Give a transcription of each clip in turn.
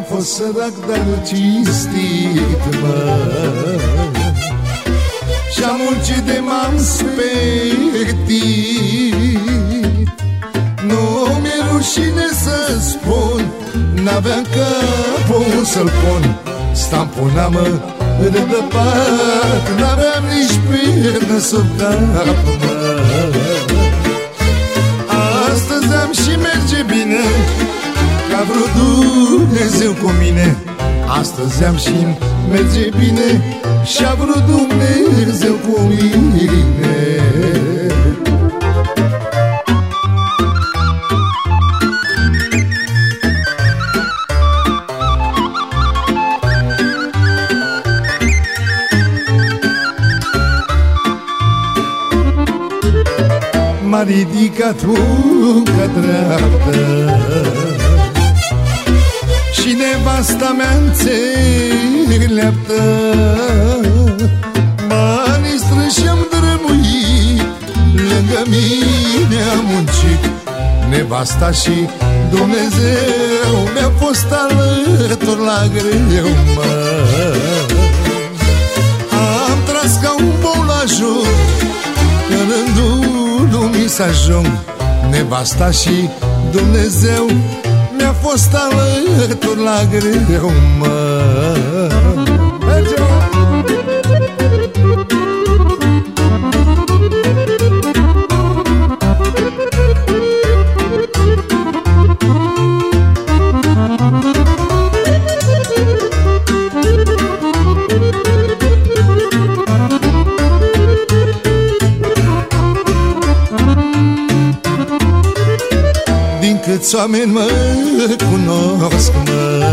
fost sărac, dar cinstit, mă. Și-am muncit de m-am spectit Nu mi-e rușine să spun N-aveam capul să-l pun. Stampuna-mă de pat N-aveam nici pernă sub cap, mă. Astăzi am și merge bine Ca vreo Dumnezeu cu mine. Astăzi am și merge bine Și-a vrut Dumnezeu cu mine. M-a ridicat munca dreaptă Și nevasta mea înțeleaptă Banii strânși am drămuit Lângă mine am muncit. Nevasta și Dumnezeu Mi-a fost alături la greu, mă. Am tras ca un bou la joc În rândul lumii să ajung Nevasta și Dumnezeu Mi-a fost alături la greu, mă Merge, mă! Câți oameni mă cunosc, mă?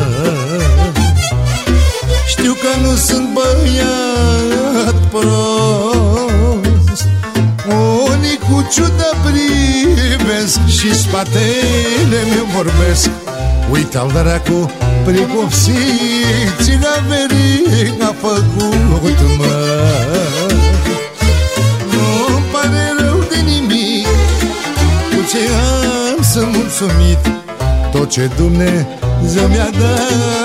Știu că nu sunt băiat prost. Unii cu ciudă privesc Și spatele meu vorbesc. Uite al dracu pricopsit Țiga veric a făcut, mă. Nu-mi pare rău de nimic Cu ce am sunt mulțumit. Tot ce Dumnezeu mi-a dat